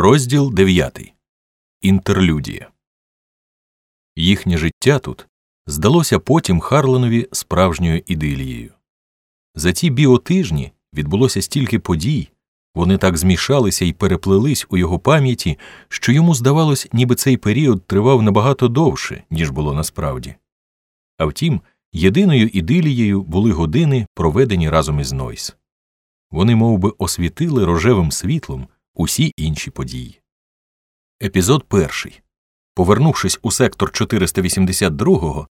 Розділ 9. Інтерлюдія. Їхнє життя тут здалося потім Харленові справжньою ідилією. За ті біотижні відбулося стільки подій, вони так змішалися і переплелись у його пам'яті, що йому здавалось, ніби цей період тривав набагато довше, ніж було насправді. А втім, єдиною ідилією були години, проведені разом із Нойс. Вони мов би, освітили рожевим світлом усі інші події. Епізод перший. Повернувшись у сектор 482-го,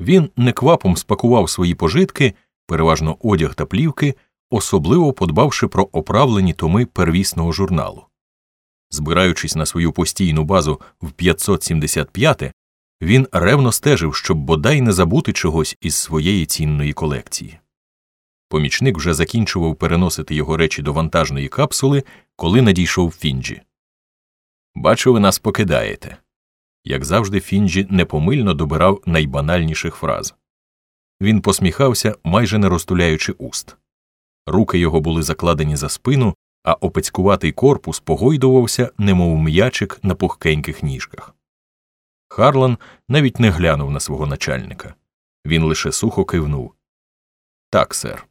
він неквапом спакував свої пожитки, переважно одяг та плівки, особливо подбавши про оправлені томи первісного журналу. Збираючись на свою постійну базу в 575-те, він ревно стежив, щоб бодай не забути чогось із своєї цінної колекції. Помічник вже закінчував переносити його речі до вантажної капсули, коли надійшов Фінджі. Бачу, ви нас покидаєте. Як завжди, Фінджі непомильно добирав найбанальніших фраз. Він посміхався, майже не розтуляючи уст. Руки його були закладені за спину, а опецькуватий корпус погойдувався, немов м'ячик на пухкеньких ніжках. Харлан навіть не глянув на свого начальника. Він лише сухо кивнув. Так, сер.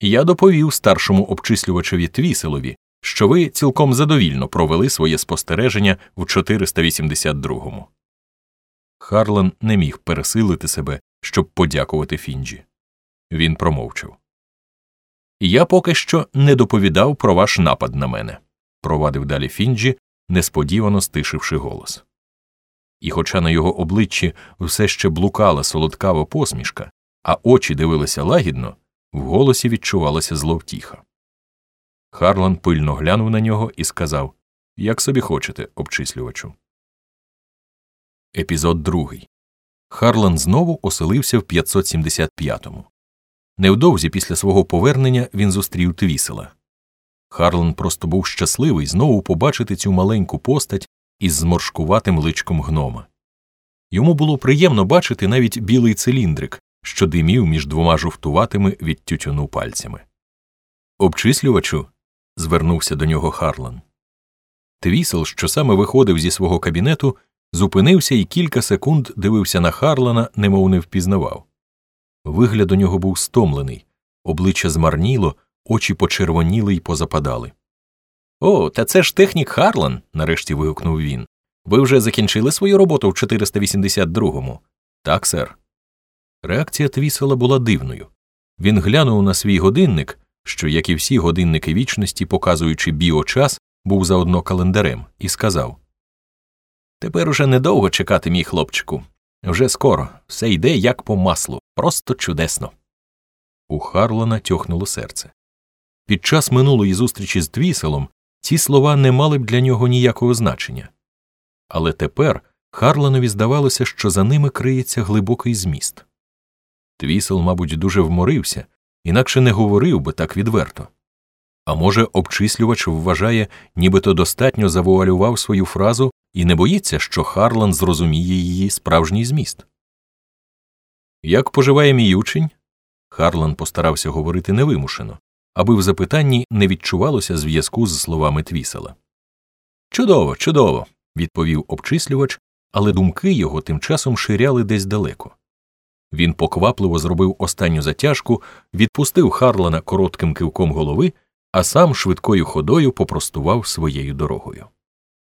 Я доповів старшому обчислювачеві Твіселові, що ви цілком задовільно провели своє спостереження в 482-му. Харлан не міг пересилити себе, щоб подякувати Фінджі. Він промовчав. Я поки що не доповідав про ваш напад на мене, провадив далі Фінджі, несподівано стишивши голос. І, хоча на його обличчі все ще блукала солодкава посмішка, а очі дивилися лагідно, в голосі відчувалася зловтіха. Харлан пильно глянув на нього і сказав Як собі хочете, обчислювачу. Епізод другий. Харлан знову оселився в 575-му. Невдовзі після свого повернення він зустрів Твісела. Харлан просто був щасливий знову побачити цю маленьку постать із зморшкуватим личком гнома. Йому було приємно бачити навіть білий циліндрик, що димів між двома жовтуватими від тютюну пальцями. Обчислювачу. звернувся до нього Харлан. Твісел, що саме виходив зі свого кабінету, зупинився і кілька секунд дивився на Харлана, немов не впізнавав. Вигляд у нього був стомлений, обличчя змарніло, очі почервоніли й позападали. О, та це ж технік Харлан, нарешті вигукнув він. Ви вже закінчили свою роботу в 482-му. Так, сер. Реакція Твісела була дивною. Він глянув на свій годинник, що, як і всі годинники вічності, показуючи біочас, був заодно календарем, і сказав Тепер уже недовго чекати, мій хлопчику. Вже скоро все йде як по маслу, просто чудесно. У Харлана тьохнуло серце. Під час минулої зустрічі з Твіселом ці слова не мали б для нього ніякого значення. Але тепер Харланові здавалося, що за ними криється глибокий зміст. Твісел, мабуть, дуже вморився, інакше не говорив би так відверто. А може, обчислювач вважає, нібито достатньо завуалював свою фразу і не боїться, що Харлан зрозуміє її справжній зміст. Як поживає мій учень? Харлан постарався говорити невимушено, аби в запитанні не відчувалося зв'язку з словами Твісела. Чудово, чудово, відповів обчислювач, але думки його тим часом ширяли десь далеко. Він поквапливо зробив останню затяжку, відпустив Харлана коротким кивком голови, а сам швидкою ходою попростував своєю дорогою.